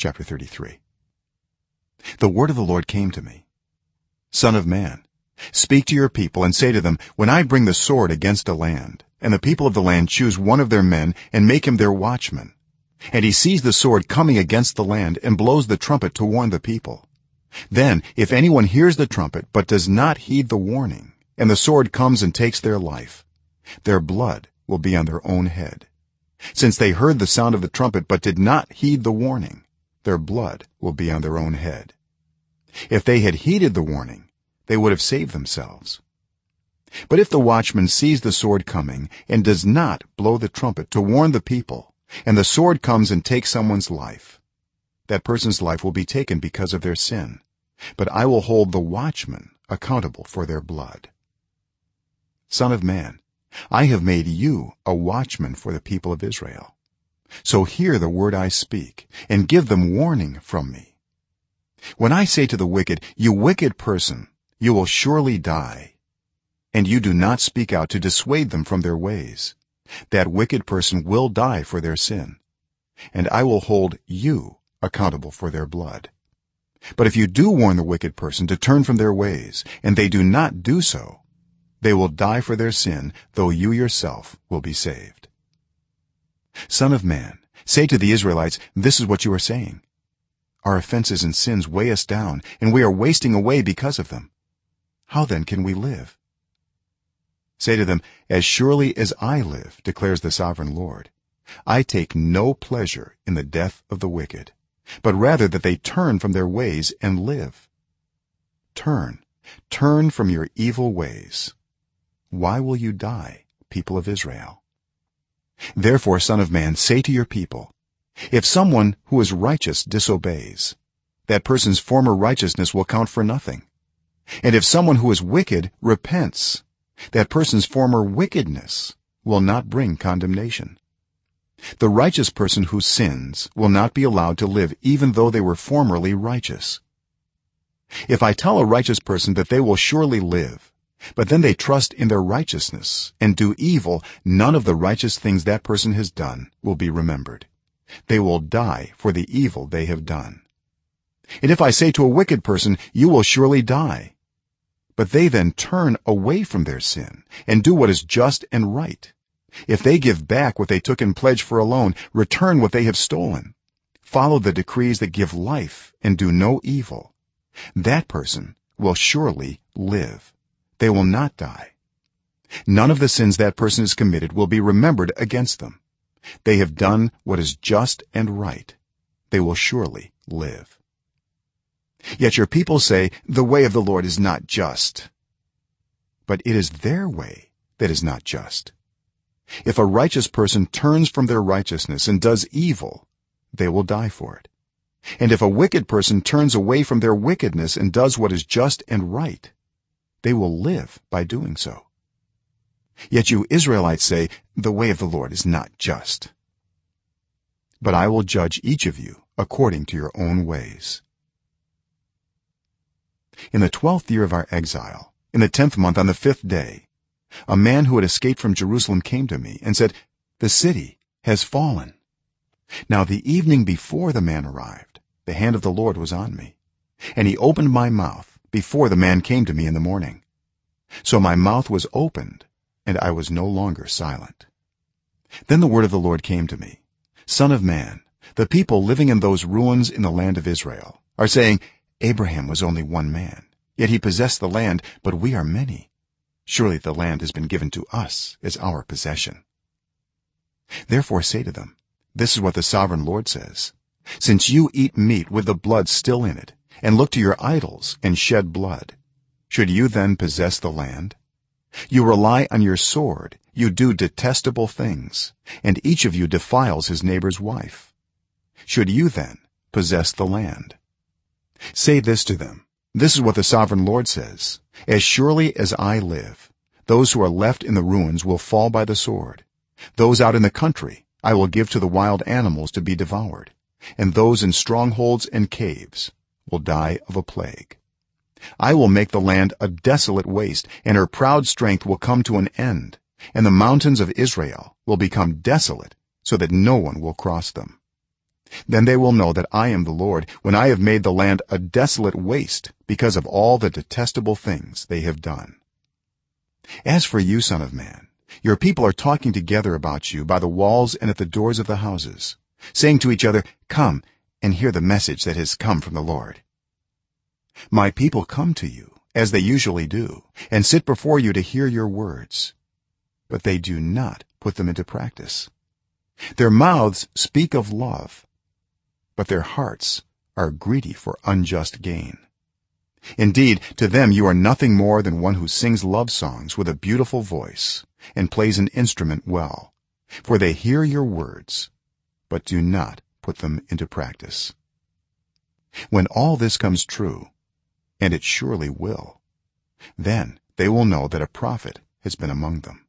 chapter 33 the word of the lord came to me. Son of man speak to your people and say to them when i bring the sword against a land and the people of the land choose one of their men and make him their watchman and he sees the sword coming against the land and blows the trumpet to warn the people then if anyone hears the trumpet but does not heed the warning and the sword comes and takes their life their blood will be on their own head. Since they heard the sound of the trumpet but did not heed the warning their blood will be on their own head. If they had heeded the warning they would have saved themselves. But if the watchman sees the sword coming and does not blow the trumpet to warn the people and the sword comes and takes someone's life that person's life will be taken because of their sin. But i will hold the watchman accountable for their blood. Son of man i have made you a watchman for the people of israel so hear the word i speak and give them warning from me. When i say to the wicked you wicked person you will surely die and you do not speak out to dissuade them from their ways that wicked person will die for their sin and i will hold you accountable for their blood. But if you do warn the wicked person to turn from their ways and they do not do so they will die for their sin though you yourself will be saved son of man say to the israelites this is what you are saying. Our offenses and sins weigh us down and we are wasting away because of them. How then can we live? Say to them as surely as i live declares the sovereign lord i take no pleasure in the death of the wicked but rather that they turn from their ways and live. Turn turn from your evil ways. Why will you die people of israel therefore son of man say to your people if someone who is righteous disobeys that person's former righteousness will count for nothing. And if someone who is wicked repents that person's former wickedness will not bring condemnation. The righteous person who sins will not be allowed to live even though they were formerly righteous. If i tell a righteous person that they will surely live but then they trust in their righteousness and do evil. None of the righteous things that person has done will be remembered. They will die for the evil they have done. And if i say to a wicked person you will surely die but they then turn away from their sin and do what is just and right. If they give back what they took in pledge for a loan return what they have stolen follow the decrees that give life and do no evil that person will surely live they will not die. None of the sins that person has committed will be remembered against them. They have done what is just and right. They will surely live. Yet your people say the way of the lord is not just. But it is their way that is not just. If a righteous person turns from their righteousness and does evil they will die for it. And if a wicked person turns away from their wickedness and does what is just and right they will live by doing so. Yet you israelites say the way of the lord is not just. But i will judge each of you according to your own ways. In the 12th year of our exile in the 10th month on the 5th day a man who had escaped from jerusalem came to me and said the city has fallen. Now the evening before the man arrived the hand of the lord was on me and he opened my mouth before the man came to me in the morning. So my mouth was opened and i was no longer silent. Then the word of the lord came to me. Son of man the people living in those ruins in the land of israel are saying abraham was only one man yet he possessed the land but we are many. Surely the land has been given to us as our possession. Therefore say to them this is what the sovereign lord says. Since you eat meat with the blood still in it and look to your idols and shed blood. Should you then possess the land? You rely on your sword. You do detestable things and each of you defiles his neighbor's wife. Should you then possess the land? Say this to them. This is what the sovereign lord says. As surely as i live those who are left in the ruins will fall by the sword. Those out in the country i will give to the wild animals to be devoured and those in strongholds and caves will die of a plague. I will make the land a desolate waste and her proud strength will come to an end and the mountains of israel will become desolate so that no one will cross them. Then they will know that i am the lord when i have made the land a desolate waste because of all the detestable things they have done. As for you son of man your people are talking together about you by the walls and at the doors of the houses saying to each other come and hear the message that has come from the lord. My people come to you as they usually do and sit before you to hear your words but they do not put them into practice. Their mouths speak of love but their hearts are greedy for unjust gain. Indeed to them you are nothing more than one who sings love songs with a beautiful voice and plays an instrument well for they hear your words but do not put them into practice. When all this comes true and it surely will then they will know that a prophet has been among them